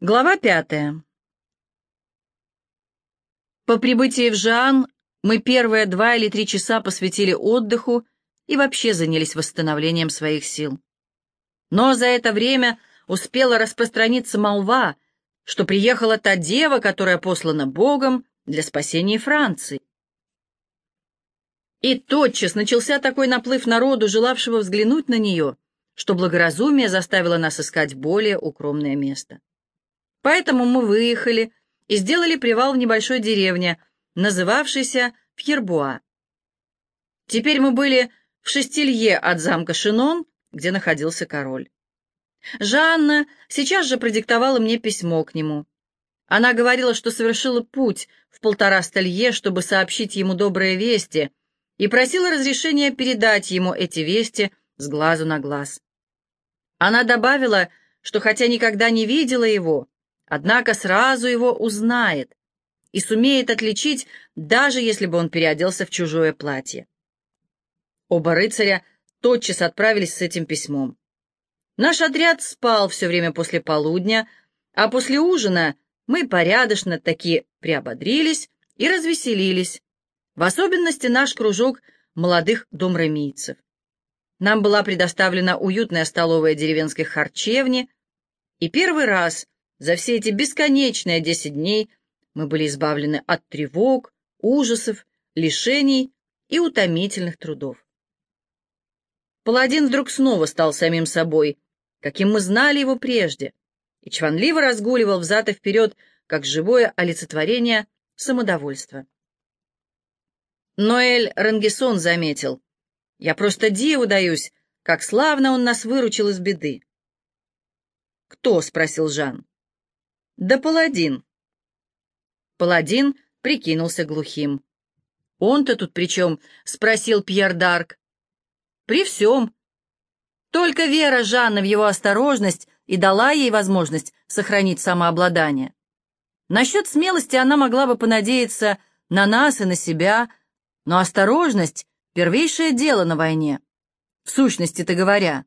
Глава пятая. По прибытии в Жан мы первые два или три часа посвятили отдыху и вообще занялись восстановлением своих сил. Но за это время успела распространиться молва, что приехала та дева, которая послана Богом для спасения Франции. И тотчас начался такой наплыв народу, желавшего взглянуть на нее, что благоразумие заставило нас искать более укромное место. Поэтому мы выехали и сделали привал в небольшой деревне, называвшейся Пьербуа. Теперь мы были в шестилье от замка Шинон, где находился король. Жанна сейчас же продиктовала мне письмо к нему. Она говорила, что совершила путь в полтора столье, чтобы сообщить ему добрые вести, и просила разрешения передать ему эти вести с глазу на глаз. Она добавила, что хотя никогда не видела его, однако сразу его узнает и сумеет отличить, даже если бы он переоделся в чужое платье. Оба рыцаря тотчас отправились с этим письмом. Наш отряд спал все время после полудня, а после ужина мы порядочно таки приободрились и развеселились, в особенности наш кружок молодых домрамийцев. Нам была предоставлена уютная столовая деревенской харчевни, и первый раз за все эти бесконечные десять дней мы были избавлены от тревог, ужасов, лишений и утомительных трудов. Паладин вдруг снова стал самим собой, каким мы знали его прежде, и чванливо разгуливал взад и вперед, как живое олицетворение самодовольства. Ноэль Рангисон заметил, «Я просто диву даюсь, как славно он нас выручил из беды». «Кто?» — спросил Жан. «Да паладин». Паладин прикинулся глухим. «Он-то тут при чем?» — спросил Пьер Дарк. «При всем. Только вера Жанна в его осторожность и дала ей возможность сохранить самообладание. Насчет смелости она могла бы понадеяться на нас и на себя, но осторожность — первейшее дело на войне, в сущности-то говоря.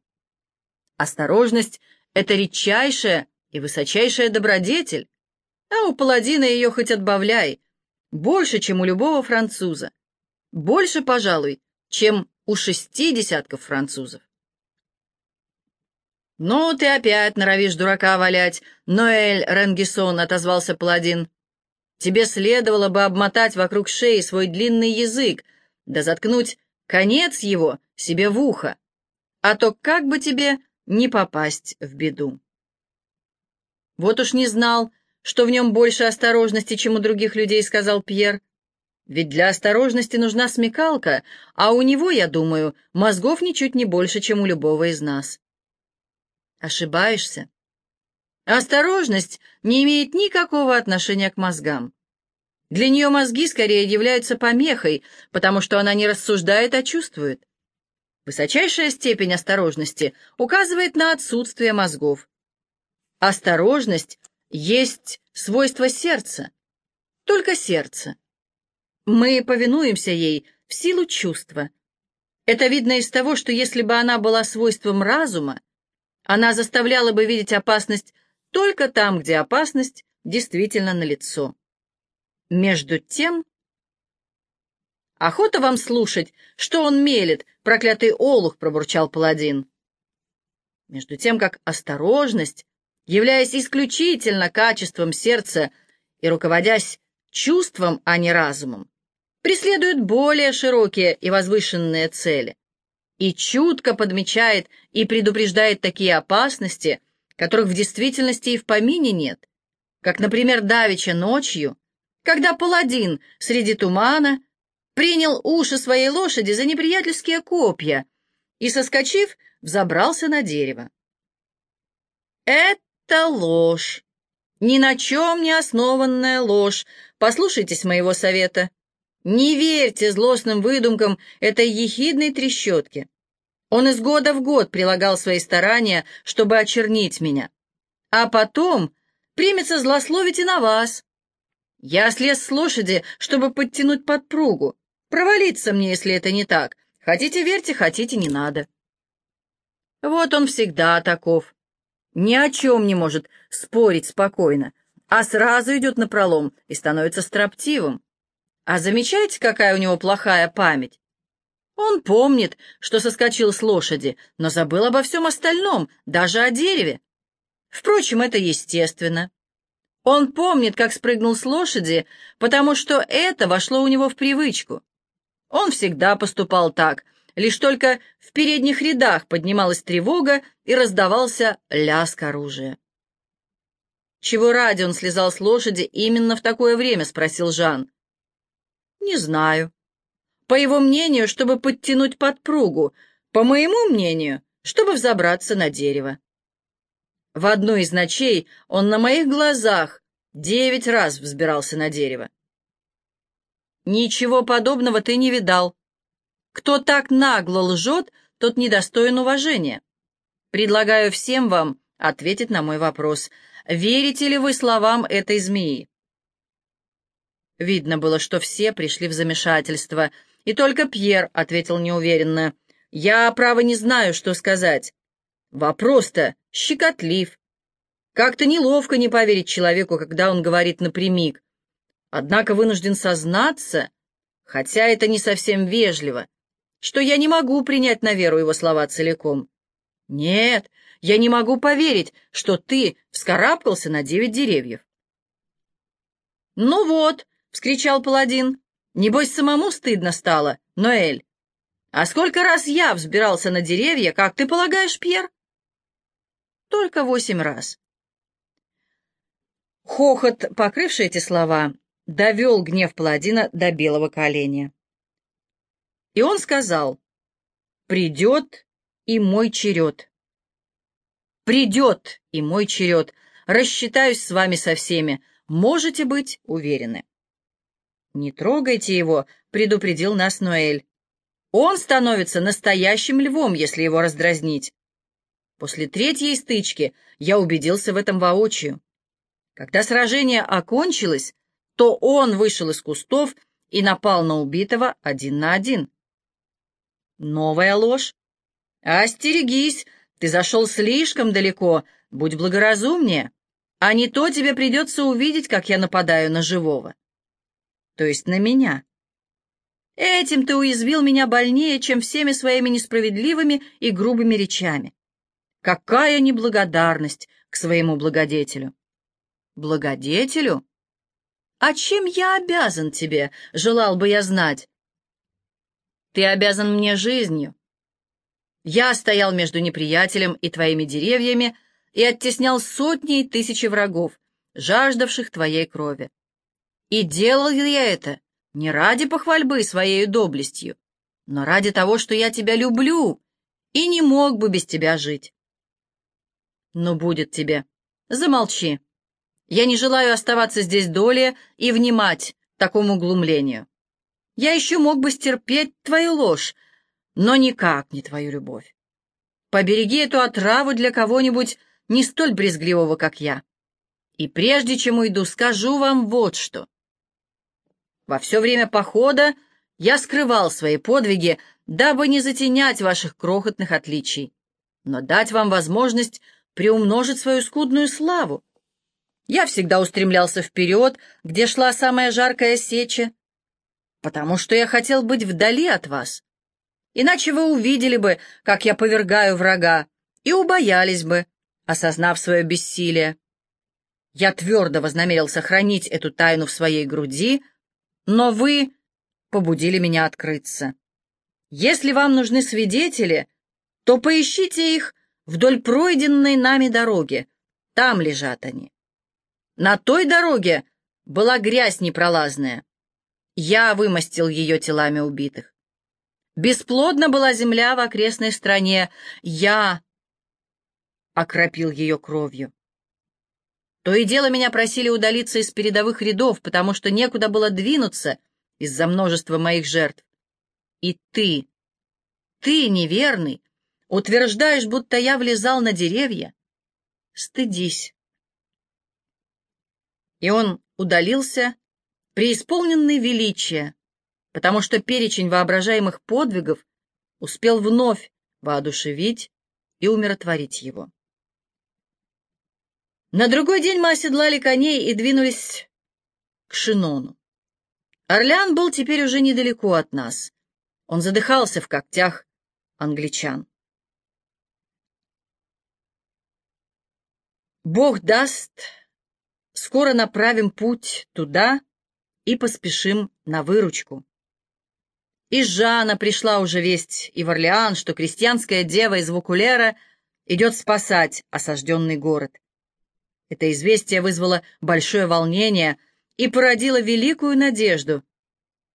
Осторожность — это редчайшая и высочайшая добродетель, а у паладина ее хоть отбавляй, больше, чем у любого француза, больше, пожалуй, чем у шести десятков французов. «Ну, ты опять норовишь дурака валять, Ноэль Ренгисон», — отозвался паладин. «Тебе следовало бы обмотать вокруг шеи свой длинный язык, да заткнуть конец его себе в ухо, а то как бы тебе не попасть в беду». «Вот уж не знал, что в нем больше осторожности, чем у других людей», — сказал Пьер. «Ведь для осторожности нужна смекалка, а у него, я думаю, мозгов ничуть не больше, чем у любого из нас». Ошибаешься. Осторожность не имеет никакого отношения к мозгам. Для нее мозги скорее являются помехой, потому что она не рассуждает, а чувствует. Высочайшая степень осторожности указывает на отсутствие мозгов. Осторожность есть свойство сердца, только сердце. Мы повинуемся ей в силу чувства. Это видно из того, что если бы она была свойством разума, она заставляла бы видеть опасность только там, где опасность действительно налицо. Между тем... «Охота вам слушать, что он мелет, проклятый олух!» — пробурчал паладин. Между тем, как осторожность являясь исключительно качеством сердца и руководясь чувством, а не разумом, преследует более широкие и возвышенные цели и чутко подмечает и предупреждает такие опасности, которых в действительности и в помине нет, как, например, давеча ночью, когда паладин среди тумана принял уши своей лошади за неприятельские копья и, соскочив, взобрался на дерево. Это это ложь. Ни на чем не основанная ложь. Послушайтесь моего совета. Не верьте злостным выдумкам этой ехидной трещотки. Он из года в год прилагал свои старания, чтобы очернить меня. А потом примется злословить и на вас. Я слез с лошади, чтобы подтянуть подпругу. Провалиться мне, если это не так. Хотите верьте, хотите не надо. Вот он всегда таков. Ни о чем не может спорить спокойно, а сразу идет на пролом и становится строптивым. А замечаете, какая у него плохая память? Он помнит, что соскочил с лошади, но забыл обо всем остальном, даже о дереве. Впрочем, это естественно. Он помнит, как спрыгнул с лошади, потому что это вошло у него в привычку. Он всегда поступал так, лишь только в передних рядах поднималась тревога и раздавался лязг оружия. «Чего ради он слезал с лошади именно в такое время?» — спросил Жан. «Не знаю. По его мнению, чтобы подтянуть подпругу, по моему мнению, чтобы взобраться на дерево. В одну из ночей он на моих глазах девять раз взбирался на дерево. Ничего подобного ты не видал. Кто так нагло лжет, тот недостоин уважения. Предлагаю всем вам ответить на мой вопрос. Верите ли вы словам этой змеи? Видно было, что все пришли в замешательство, и только Пьер ответил неуверенно. «Я, право, не знаю, что сказать. Вопрос-то щекотлив. Как-то неловко не поверить человеку, когда он говорит напрямик. Однако вынужден сознаться, хотя это не совсем вежливо, что я не могу принять на веру его слова целиком. Нет, я не могу поверить, что ты вскарабкался на девять деревьев. «Ну вот», — вскричал паладин, — «небось самому стыдно стало, Ноэль. А сколько раз я взбирался на деревья, как ты полагаешь, Пьер?» Только восемь раз. Хохот, покрывший эти слова, довел гнев паладина до белого коленя. И он сказал, «Придет и мой черед. Придет и мой черед. Рассчитаюсь с вами со всеми. Можете быть уверены». «Не трогайте его», — предупредил нас Ноэль. «Он становится настоящим львом, если его раздразнить. После третьей стычки я убедился в этом воочию. Когда сражение окончилось, то он вышел из кустов и напал на убитого один на один. Новая ложь. «Остерегись, ты зашел слишком далеко, будь благоразумнее, а не то тебе придется увидеть, как я нападаю на живого». То есть на меня. Этим ты уязвил меня больнее, чем всеми своими несправедливыми и грубыми речами. Какая неблагодарность к своему благодетелю! Благодетелю? А чем я обязан тебе, желал бы я знать? Ты обязан мне жизнью. Я стоял между неприятелем и твоими деревьями и оттеснял сотни и тысячи врагов, жаждавших твоей крови. И делал я это не ради похвальбы своей доблестью, но ради того, что я тебя люблю и не мог бы без тебя жить. Ну, будет тебе. Замолчи. Я не желаю оставаться здесь долее и внимать такому глумлению. Я еще мог бы стерпеть твою ложь, но никак не твою любовь. Побереги эту отраву для кого-нибудь не столь брезгливого, как я. И прежде чем уйду, скажу вам вот что. Во все время похода я скрывал свои подвиги, дабы не затенять ваших крохотных отличий, но дать вам возможность приумножить свою скудную славу. Я всегда устремлялся вперед, где шла самая жаркая сеча, потому что я хотел быть вдали от вас. Иначе вы увидели бы, как я повергаю врага, и убоялись бы, осознав свое бессилие. Я твердо вознамерился хранить эту тайну в своей груди, но вы побудили меня открыться. Если вам нужны свидетели, то поищите их вдоль пройденной нами дороги. Там лежат они. На той дороге была грязь непролазная. Я вымостил ее телами убитых. Бесплодна была земля в окрестной стране. Я окропил ее кровью. То и дело меня просили удалиться из передовых рядов, потому что некуда было двинуться из-за множества моих жертв. И ты, ты, неверный, Утверждаешь, будто я влезал на деревья? Стыдись. И он удалился, преисполненный величия, потому что перечень воображаемых подвигов успел вновь воодушевить и умиротворить его. На другой день мы оседлали коней и двинулись к Шинону. Орлеан был теперь уже недалеко от нас. Он задыхался в когтях англичан. Бог даст, скоро направим путь туда и поспешим на выручку. Из Жана пришла уже весть и в Орлеан, что крестьянская дева из Вукулера идет спасать осажденный город. Это известие вызвало большое волнение и породило великую надежду.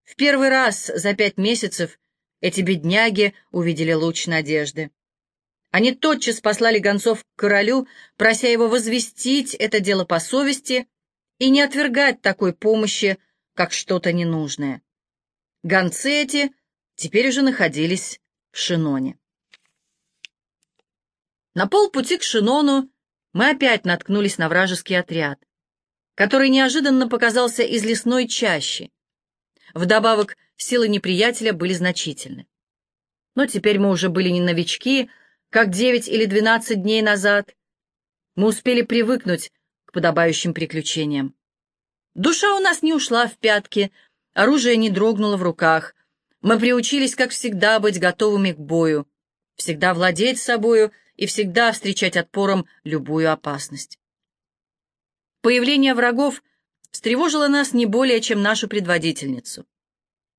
В первый раз за пять месяцев эти бедняги увидели луч надежды. Они тотчас послали гонцов к королю, прося его возвестить это дело по совести и не отвергать такой помощи, как что-то ненужное. Гонцы эти теперь уже находились в Шиноне. На полпути к Шинону мы опять наткнулись на вражеский отряд, который неожиданно показался из лесной чащи. Вдобавок, силы неприятеля были значительны. Но теперь мы уже были не новички, как девять или двенадцать дней назад. Мы успели привыкнуть к подобающим приключениям. Душа у нас не ушла в пятки, Оружие не дрогнуло в руках. Мы приучились, как всегда, быть готовыми к бою, всегда владеть собою и всегда встречать отпором любую опасность. Появление врагов встревожило нас не более, чем нашу предводительницу.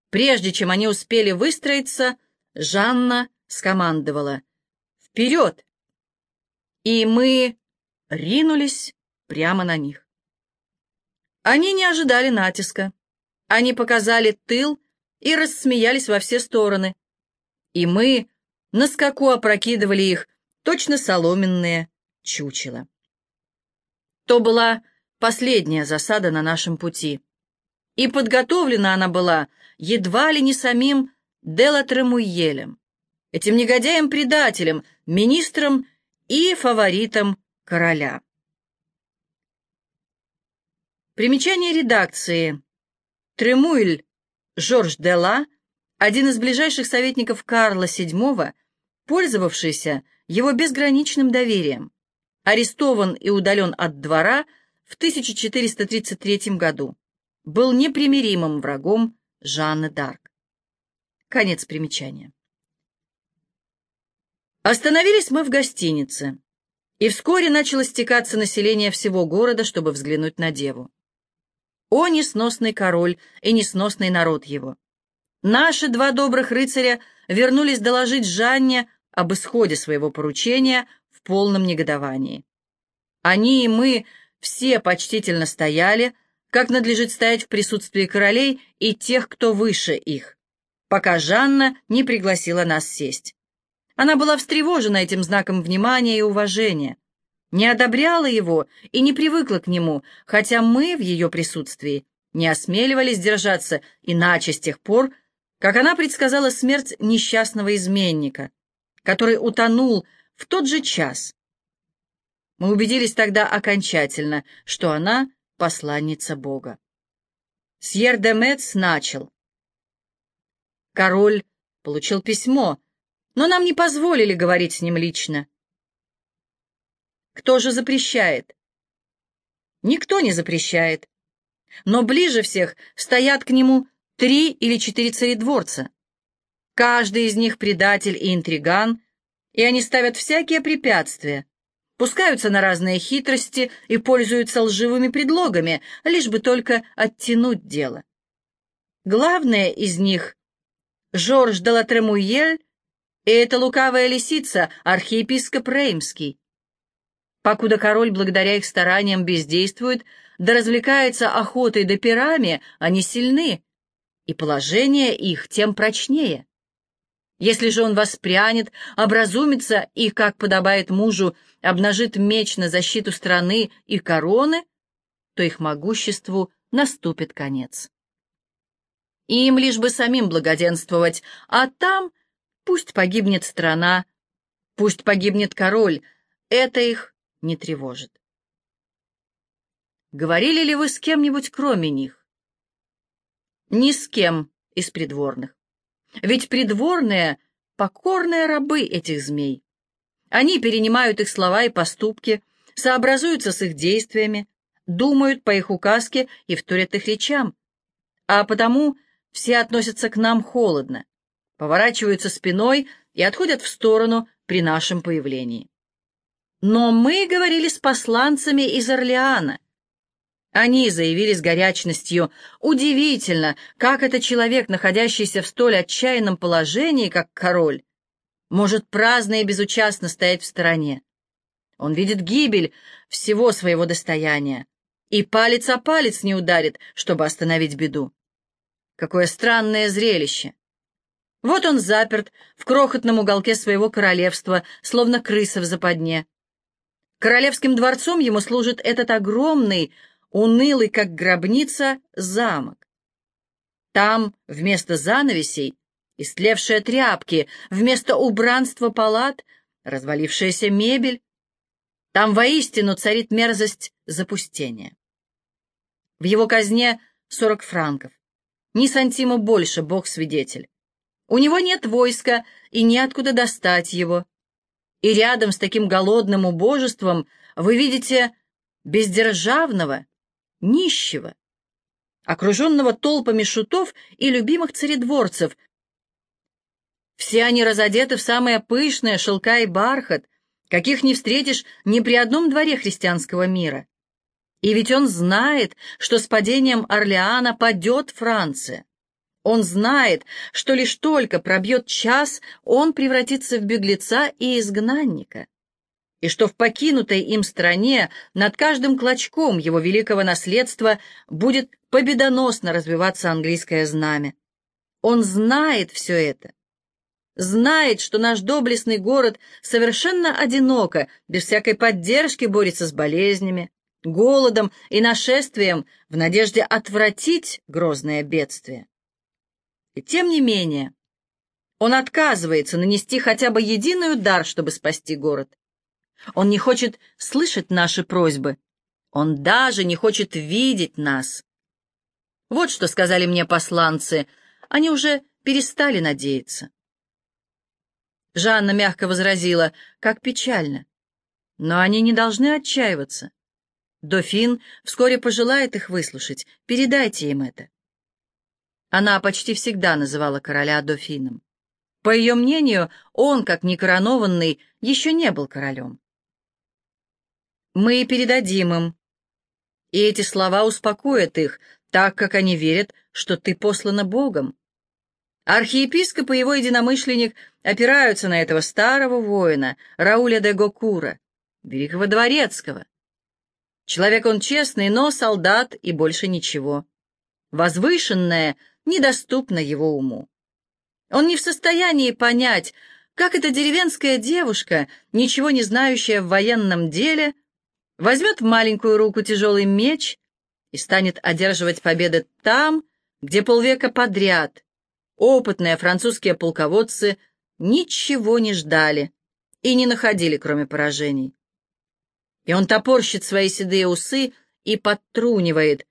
Прежде чем они успели выстроиться, Жанна скомандовала «Вперед!» И мы ринулись прямо на них. Они не ожидали натиска. Они показали тыл и рассмеялись во все стороны. И мы на скаку опрокидывали их, точно соломенные чучела. То была последняя засада на нашем пути. И подготовлена она была едва ли не самим Делатремуелем, этим негодяем-предателем, министром и фаворитом короля. Примечание редакции. Тремуэль Жорж Дела, один из ближайших советников Карла VII, пользовавшийся его безграничным доверием, арестован и удален от двора в 1433 году, был непримиримым врагом Жанны Д'Арк. Конец примечания. Остановились мы в гостинице, и вскоре начало стекаться население всего города, чтобы взглянуть на деву. О, несносный король и несносный народ его! Наши два добрых рыцаря вернулись доложить Жанне об исходе своего поручения в полном негодовании. Они и мы все почтительно стояли, как надлежит стоять в присутствии королей и тех, кто выше их, пока Жанна не пригласила нас сесть. Она была встревожена этим знаком внимания и уважения, не одобряла его и не привыкла к нему, хотя мы в ее присутствии не осмеливались держаться иначе с тех пор, как она предсказала смерть несчастного изменника, который утонул в тот же час. Мы убедились тогда окончательно, что она посланница Бога. Сьер де Мец начал. Король получил письмо, но нам не позволили говорить с ним лично. Кто же запрещает? Никто не запрещает. Но ближе всех стоят к нему три или четыре царедворца. Каждый из них предатель и интриган, и они ставят всякие препятствия, пускаются на разные хитрости и пользуются лживыми предлогами, лишь бы только оттянуть дело. Главное из них — Жорж де Латремуель, и эта лукавая лисица, архиепископ Реймский. Покуда король благодаря их стараниям бездействует, да развлекается охотой да пирами, они сильны, и положение их тем прочнее. Если же он воспрянет, образумится и, как подобает мужу, обнажит меч на защиту страны и короны, то их могуществу наступит конец. Им лишь бы самим благоденствовать, а там пусть погибнет страна, пусть погибнет король, это их не тревожит. Говорили ли вы с кем-нибудь кроме них? Ни с кем из придворных. Ведь придворные — покорные рабы этих змей. Они перенимают их слова и поступки, сообразуются с их действиями, думают по их указке и вторят их речам. А потому все относятся к нам холодно, поворачиваются спиной и отходят в сторону при нашем появлении. Но мы говорили с посланцами из Орлеана. Они заявили с горячностью, удивительно, как этот человек, находящийся в столь отчаянном положении, как король, может праздно и безучастно стоять в стороне. Он видит гибель всего своего достояния, и палец о палец не ударит, чтобы остановить беду. Какое странное зрелище! Вот он заперт в крохотном уголке своего королевства, словно крыса в западне. Королевским дворцом ему служит этот огромный, унылый, как гробница, замок. Там вместо занавесей истлевшие тряпки, вместо убранства палат развалившаяся мебель, там воистину царит мерзость запустения. В его казне сорок франков. Ни сантиму больше, бог свидетель. У него нет войска, и неоткуда достать его. И рядом с таким голодным убожеством вы видите бездержавного, нищего, окруженного толпами шутов и любимых царедворцев. Все они разодеты в самое пышное шелка и бархат, каких не встретишь ни при одном дворе христианского мира. И ведь он знает, что с падением Орлеана падет Франция. Он знает, что лишь только пробьет час, он превратится в беглеца и изгнанника, и что в покинутой им стране над каждым клочком его великого наследства будет победоносно развиваться английское знамя. Он знает все это, знает, что наш доблестный город совершенно одиноко, без всякой поддержки борется с болезнями, голодом и нашествием в надежде отвратить грозное бедствие. И тем не менее, он отказывается нанести хотя бы единый удар, чтобы спасти город. Он не хочет слышать наши просьбы. Он даже не хочет видеть нас. Вот что сказали мне посланцы. Они уже перестали надеяться. Жанна мягко возразила, как печально. Но они не должны отчаиваться. Дофин вскоре пожелает их выслушать. Передайте им это. Она почти всегда называла короля Дофином. По ее мнению, он, как некоронованный, еще не был королем. Мы передадим им. И эти слова успокоят их, так как они верят, что ты послана Богом. Архиепископ и его единомышленник опираются на этого старого воина, Рауля де Гокура, великого дворецкого. Человек он честный, но солдат и больше ничего. Возвышенное недоступно его уму. Он не в состоянии понять, как эта деревенская девушка, ничего не знающая в военном деле, возьмет в маленькую руку тяжелый меч и станет одерживать победы там, где полвека подряд Опытные французские полководцы ничего не ждали и не находили, кроме поражений. И он топорщит свои седые усы и подтрунивает.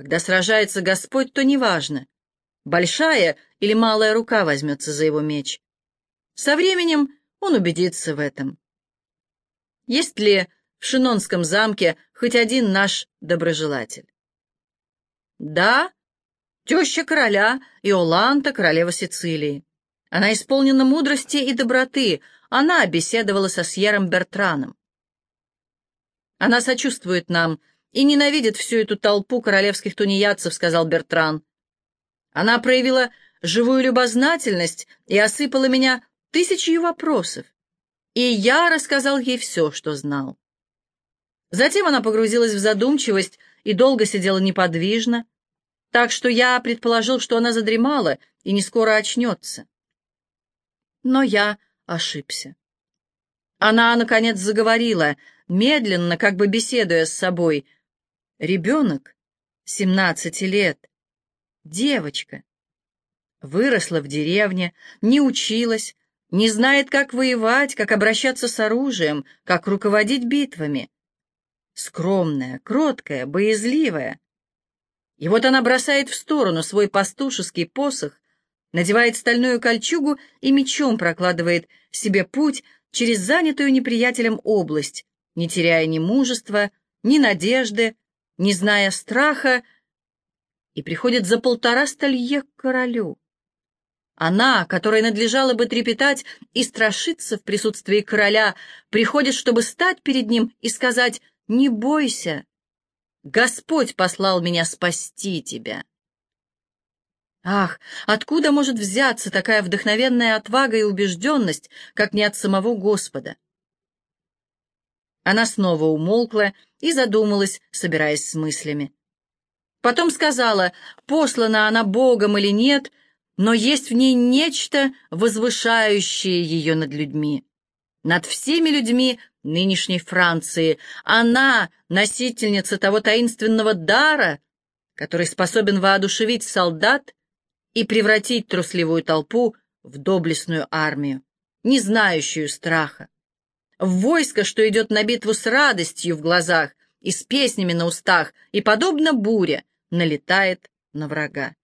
Когда сражается Господь, то неважно, большая или малая рука возьмется за его меч. Со временем он убедится в этом. Есть ли в Шинонском замке хоть один наш доброжелатель? Да, теща короля Иоланта, королева Сицилии. Она исполнена мудрости и доброты, она беседовала со Сьером Бертраном. Она сочувствует нам и ненавидит всю эту толпу королевских тунеядцев, сказал Бертран. Она проявила живую любознательность и осыпала меня тысячей вопросов, и я рассказал ей все, что знал. Затем она погрузилась в задумчивость и долго сидела неподвижно, так что я предположил, что она задремала и не скоро очнется. Но я ошибся. Она, наконец, заговорила, медленно, как бы беседуя с собой. Ребенок, семнадцати лет, девочка. Выросла в деревне, не училась, не знает, как воевать, как обращаться с оружием, как руководить битвами. Скромная, кроткая, боязливая. И вот она бросает в сторону свой пастушеский посох, надевает стальную кольчугу и мечом прокладывает себе путь через занятую неприятелем область, не теряя ни мужества, ни надежды, не зная страха, и приходит за полтора столье к королю. Она, которой надлежало бы трепетать и страшиться в присутствии короля, приходит, чтобы стать перед ним и сказать «Не бойся, Господь послал меня спасти тебя». Ах, откуда может взяться такая вдохновенная отвага и убежденность, как не от самого Господа? Она снова умолкла и задумалась, собираясь с мыслями. Потом сказала, послана она Богом или нет, но есть в ней нечто, возвышающее ее над людьми. Над всеми людьми нынешней Франции. Она — носительница того таинственного дара, который способен воодушевить солдат и превратить трусливую толпу в доблестную армию, не знающую страха. В войско, что идет на битву с радостью в глазах и с песнями на устах, и, подобно буре, налетает на врага.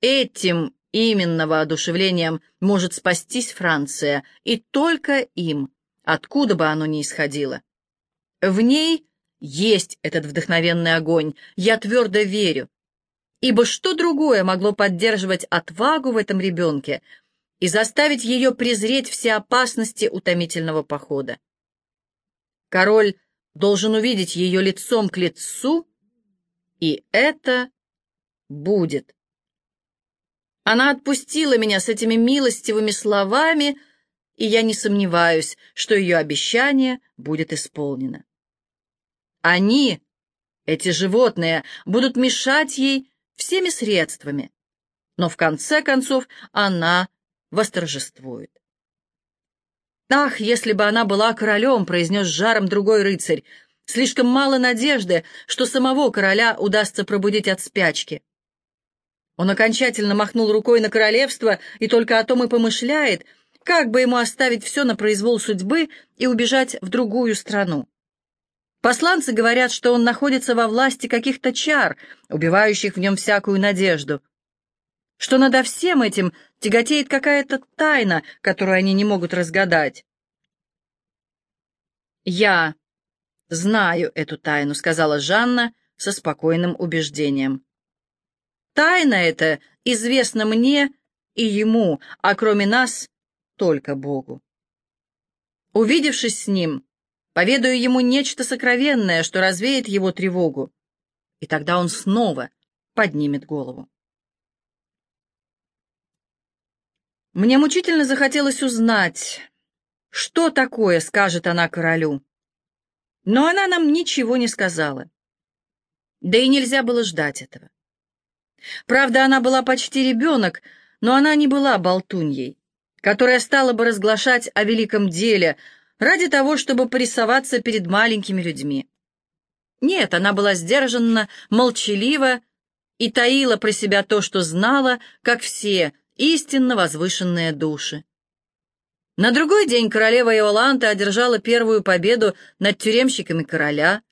Этим именно воодушевлением может спастись Франция, и только им, откуда бы оно ни исходило. В ней есть этот вдохновенный огонь, я твердо верю, ибо что другое могло поддерживать отвагу в этом ребенке и заставить ее презреть все опасности утомительного похода? Король должен увидеть ее лицом к лицу, и это будет. Она отпустила меня с этими милостивыми словами, и я не сомневаюсь, что ее обещание будет исполнено. Они, эти животные, будут мешать ей всеми средствами, но в конце концов она восторжествует. «Ах, если бы она была королем!» — произнес жаром другой рыцарь. «Слишком мало надежды, что самого короля удастся пробудить от спячки». Он окончательно махнул рукой на королевство и только о том и помышляет, как бы ему оставить все на произвол судьбы и убежать в другую страну. Посланцы говорят, что он находится во власти каких-то чар, убивающих в нем всякую надежду, что надо всем этим тяготеет какая-то тайна, которую они не могут разгадать. «Я знаю эту тайну», — сказала Жанна со спокойным убеждением. «Тайна эта известна мне и ему, а кроме нас только Богу. Увидевшись с ним, поведаю ему нечто сокровенное, что развеет его тревогу, и тогда он снова поднимет голову. Мне мучительно захотелось узнать, что такое скажет она королю. Но она нам ничего не сказала. Да и нельзя было ждать этого. Правда, она была почти ребенок, но она не была болтуньей которая стала бы разглашать о великом деле ради того, чтобы порисоваться перед маленькими людьми. Нет, она была сдержанна, молчалива и таила про себя то, что знала, как все истинно возвышенные души. На другой день королева Иоланта одержала первую победу над тюремщиками короля.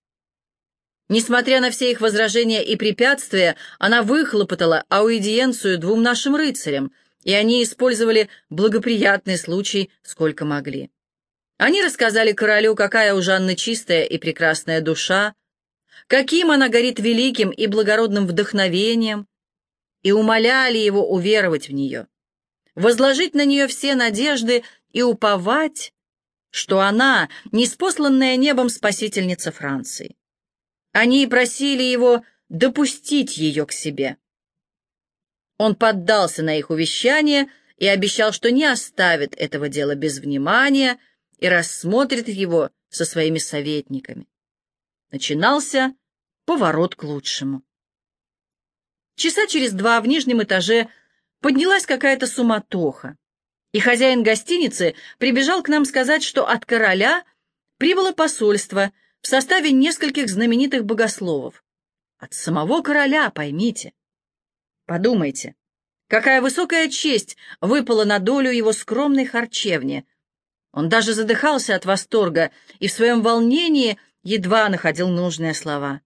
Несмотря на все их возражения и препятствия, она выхлопотала аудиенцию двум нашим рыцарям — и они использовали благоприятный случай сколько могли. Они рассказали королю, какая у Жанны чистая и прекрасная душа, каким она горит великим и благородным вдохновением, и умоляли его уверовать в нее, возложить на нее все надежды и уповать, что она — неспосланная небом спасительница Франции. Они просили его допустить ее к себе. Он поддался на их увещание и обещал, что не оставит этого дела без внимания и рассмотрит его со своими советниками. Начинался поворот к лучшему. Часа через два в нижнем этаже поднялась какая-то суматоха, и хозяин гостиницы прибежал к нам сказать, что от короля прибыло посольство в составе нескольких знаменитых богословов. От самого короля, поймите. Подумайте, какая высокая честь выпала на долю его скромной харчевни. Он даже задыхался от восторга и в своем волнении едва находил нужные слова.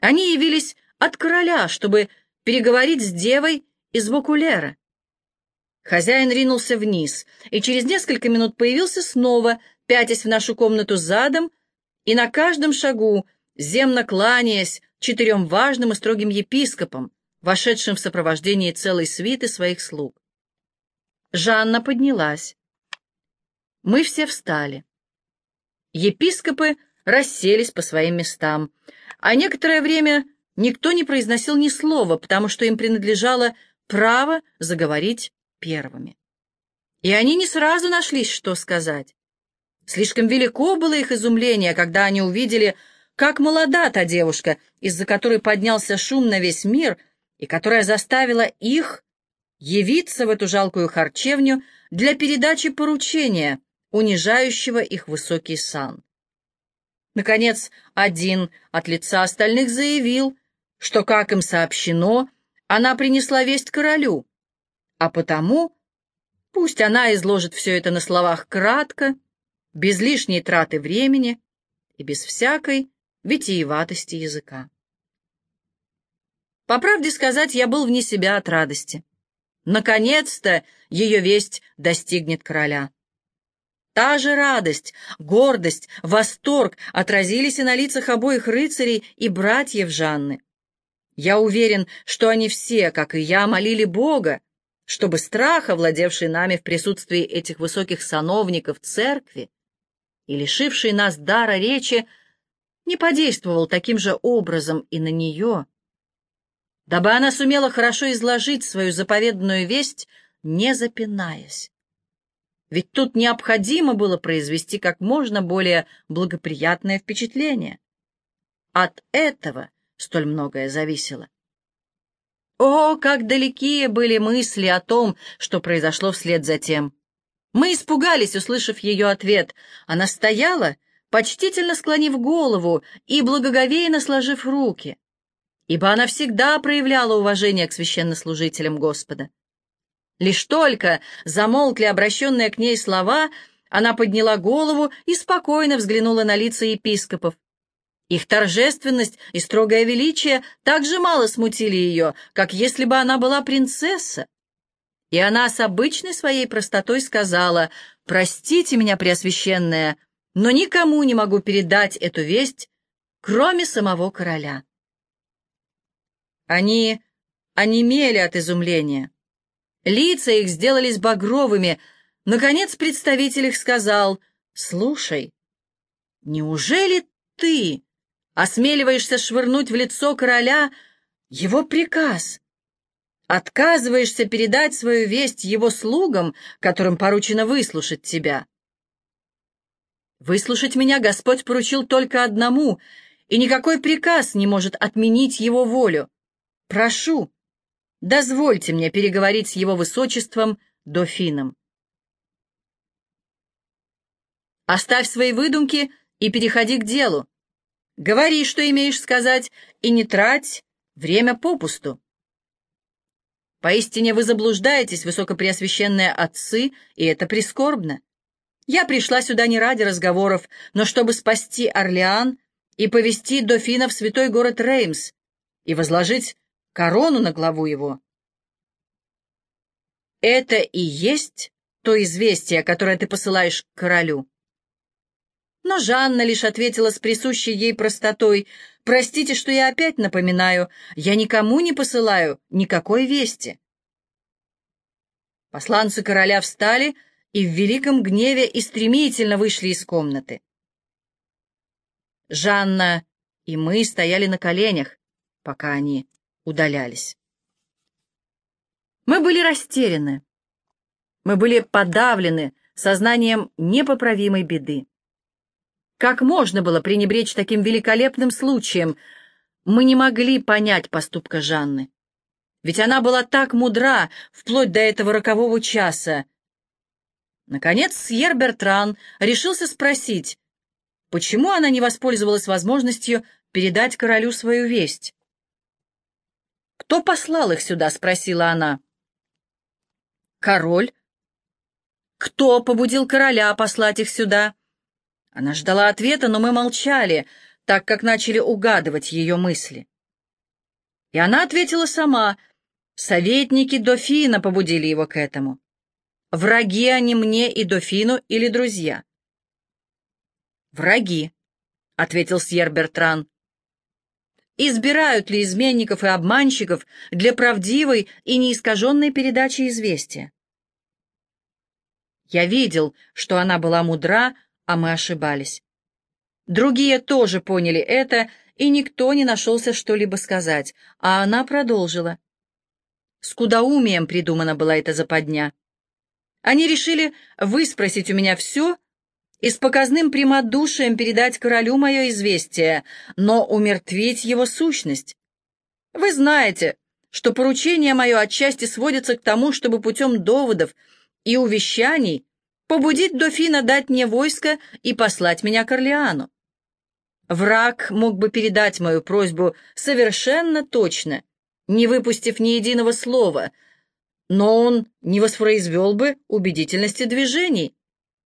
Они явились от короля, чтобы переговорить с девой из Вокулера. Хозяин ринулся вниз и через несколько минут появился снова, пятясь в нашу комнату задом и на каждом шагу, земно кланяясь четырем важным и строгим епископам, вошедшим в сопровождении целой свиты своих слуг. Жанна поднялась. Мы все встали. Епископы расселись по своим местам, а некоторое время никто не произносил ни слова, потому что им принадлежало право заговорить первыми. И они не сразу нашлись, что сказать. Слишком велико было их изумление, когда они увидели, как молода та девушка, из-за которой поднялся шум на весь мир, и которая заставила их явиться в эту жалкую харчевню для передачи поручения, унижающего их высокий сан. Наконец, один от лица остальных заявил, что, как им сообщено, она принесла весть королю, а потому пусть она изложит все это на словах кратко, без лишней траты времени и без всякой витиеватости языка. По правде сказать, я был вне себя от радости. Наконец-то ее весть достигнет короля. Та же радость, гордость, восторг отразились и на лицах обоих рыцарей и братьев Жанны. Я уверен, что они все, как и я, молили Бога, чтобы страх, овладевший нами в присутствии этих высоких сановников церкви и лишивший нас дара речи, не подействовал таким же образом и на нее, дабы она сумела хорошо изложить свою заповедную весть, не запинаясь. Ведь тут необходимо было произвести как можно более благоприятное впечатление. От этого столь многое зависело. О, как далекие были мысли о том, что произошло вслед за тем. Мы испугались, услышав ее ответ. Она стояла, почтительно склонив голову и благоговейно сложив руки, ибо она всегда проявляла уважение к священнослужителям Господа. Лишь только замолкли обращенные к ней слова, она подняла голову и спокойно взглянула на лица епископов. Их торжественность и строгое величие так же мало смутили ее, как если бы она была принцесса. И она с обычной своей простотой сказала, «Простите меня, Преосвященная, но никому не могу передать эту весть, кроме самого короля». Они онемели от изумления. Лица их сделались багровыми. Наконец представитель их сказал, «Слушай, неужели ты осмеливаешься швырнуть в лицо короля его приказ?» отказываешься передать свою весть его слугам, которым поручено выслушать тебя. Выслушать меня Господь поручил только одному, и никакой приказ не может отменить его волю. Прошу, Дозвольте мне переговорить с его высочеством, дофином. Оставь свои выдумки и переходи к делу. Говори, что имеешь сказать, и не трать время попусту. Поистине вы заблуждаетесь, высокопреосвященные отцы, и это прискорбно. Я пришла сюда не ради разговоров, но чтобы спасти Орлеан и повести дофина в святой город Реймс и возложить корону на главу его. Это и есть то известие, которое ты посылаешь к королю. Но Жанна лишь ответила с присущей ей простотой, «Простите, что я опять напоминаю, я никому не посылаю никакой вести». Посланцы короля встали и в великом гневе и стремительно вышли из комнаты. Жанна и мы стояли на коленях, пока они удалялись. Мы были растеряны. Мы были подавлены сознанием непоправимой беды. Как можно было пренебречь таким великолепным случаем? Мы не могли понять поступка Жанны. Ведь она была так мудра вплоть до этого рокового часа. Наконец, Сьер Бертран решился спросить, почему она не воспользовалась возможностью передать королю свою весть. «Кто послал их сюда?» — спросила она. «Король». «Кто побудил короля послать их сюда?» Она ждала ответа, но мы молчали, так как начали угадывать ее мысли. И она ответила сама. Советники дофина побудили его к этому. Враги они мне и дофину или друзья? «Враги», — ответил Сьер Бертран. «Избирают ли изменников и обманщиков для правдивой и неискаженной передачи известия?» Я видел, что она была мудра, а мы ошибались. Другие тоже поняли это, и никто не нашелся что-либо сказать, а она продолжила. С кудаумием придумана была эта западня. Они решили выспросить у меня все и с показным прямодушием передать королю мое известие, но умертвить его сущность. Вы знаете, что поручение мое отчасти сводится к тому, чтобы путем доводов и увещаний побудить дофина дать мне войско и послать меня к Орлеану. Враг мог бы передать мою просьбу совершенно точно, не выпустив ни единого слова, но он не воспроизвел бы убедительности движений,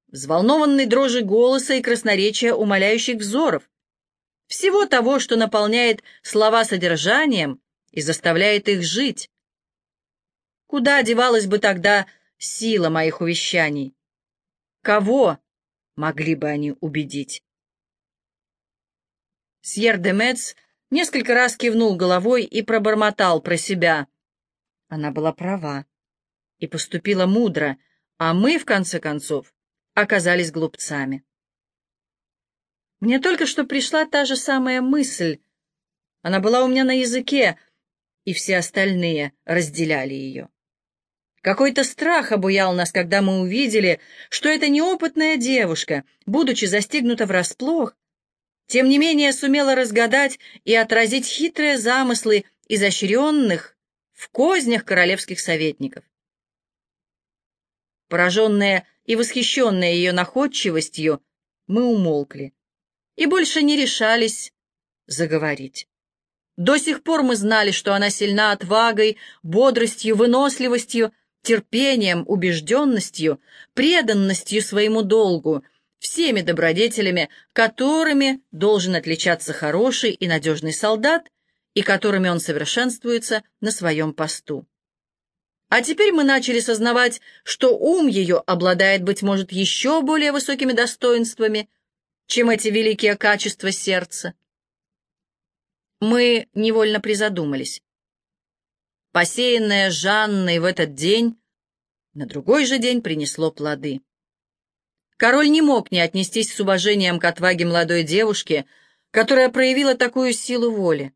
взволнованной дрожи голоса и красноречия умоляющих взоров, всего того, что наполняет слова содержанием и заставляет их жить. Куда девалась бы тогда сила моих увещаний? Кого могли бы они убедить? Сьер де Мец несколько раз кивнул головой и пробормотал про себя. Она была права и поступила мудро, а мы, в конце концов, оказались глупцами. Мне только что пришла та же самая мысль. Она была у меня на языке, и все остальные разделяли ее. Какой-то страх обуял нас, когда мы увидели, что эта неопытная девушка, будучи застигнута врасплох, тем не менее сумела разгадать и отразить хитрые замыслы изощренных в кознях королевских советников. Пораженные и восхищенные ее находчивостью, мы умолкли и больше не решались заговорить. До сих пор мы знали, что она сильна отвагой, бодростью, выносливостью, терпением, убежденностью, преданностью своему долгу, всеми добродетелями, которыми должен отличаться хороший и надежный солдат, и которыми он совершенствуется на своем посту. А теперь мы начали сознавать, что ум ее обладает, быть может, еще более высокими достоинствами, чем эти великие качества сердца. Мы невольно призадумались. Посеянное Жанной в этот день на другой же день принесло плоды. Король не мог не отнестись с уважением к отваге молодой девушки, которая проявила такую силу воли.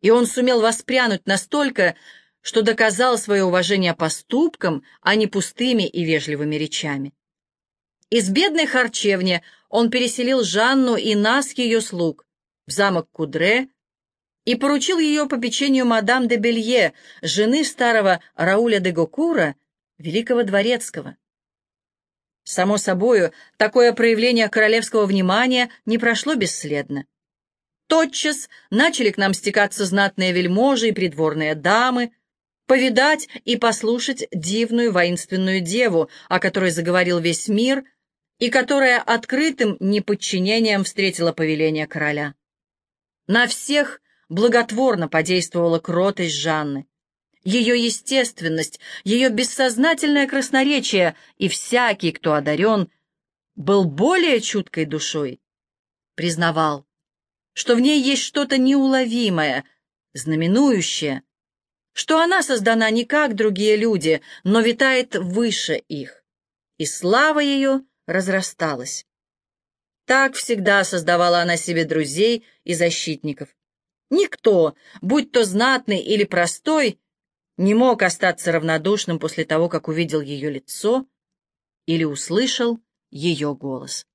И он сумел воспрянуть настолько, что доказал свое уважение поступкам, а не пустыми и вежливыми речами. Из бедной харчевни он переселил Жанну и нас, ее слуг, в замок Кудре и поручил ее попечению мадам де Белье, жены старого Рауля де Гокура, великого дворецкого. Само собою, такое проявление королевского внимания не прошло бесследно. Тотчас начали к нам стекаться знатные вельможи и придворные дамы, повидать и послушать дивную воинственную деву, о которой заговорил весь мир, и которая открытым неподчинением встретила повеление короля. На всех благотворно подействовала кротость Жанны ее естественность, ее бессознательное красноречие, и всякий, кто одарен, был более чуткой душой, признавал, что в ней есть что-то неуловимое, знаменующее, что она создана не как другие люди, но витает выше их, и слава ее разрасталась. Так всегда создавала она себе друзей и защитников. Никто, будь то знатный или простой, не мог остаться равнодушным после того, как увидел ее лицо или услышал ее голос.